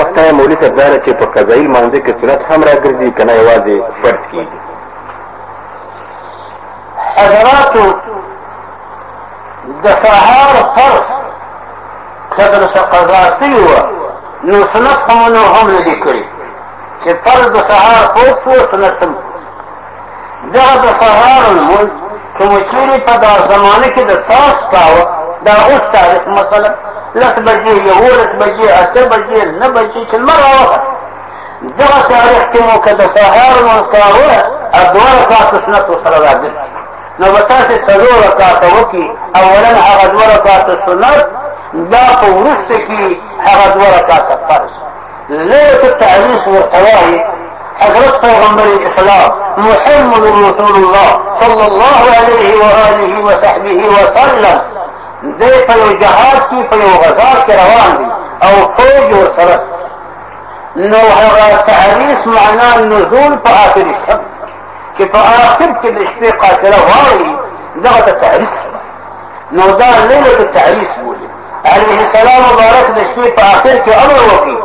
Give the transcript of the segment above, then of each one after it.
پښتنه مولوی صاحب دا چې په قضایي مانځ کې سنت هم راګرځي کنه یوازې فرض کیږي حضراتو د سهار فرض کله چې قضا شوی و نو سنت هم نو هم لیکل چې فرض د سهار فرض و سنت هم دغه د سهار الملک چې مو چېرې په دا زمانه کې د تاس کاوه دا اوس تاریخ مثلا لس بجې یولس بجې اته بجې نه بجې چې لمر راوخه دغه تاریخ کې مو که د سهار الملک کاوه او دوه رکعاتو سنتو سره راګرځي نو به تاسې څلور رکعاته وکړي اولا هغه دوه رکعاته سنت دا په وروسته کې هغه دوه رکعاته فرض ليلة التعريس والقواري حضرت پیغمبر اسلام محمد رسول الله صلى الله عليه وآله وصحبه وسلم دې په یو جهاد کې په یو غزا کې روان دي او فوج ورسره نو هغه تعریف معنا نزول په آخر شب کې په آخر کې د شپې قاتله واړي دغه تعریف نو دا ليلة التعريس بولي عليه السلام مبارک د شپې په آخر کې امر وکړي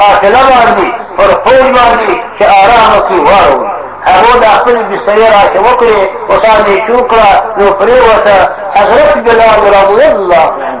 قافله باندې پر فوج باندې چې آرام وکړي واروي هغه د خپل بسترې راکې وکړې او ځان یې چوکړه نو پرېوته حضرت بلال رضی الله عنه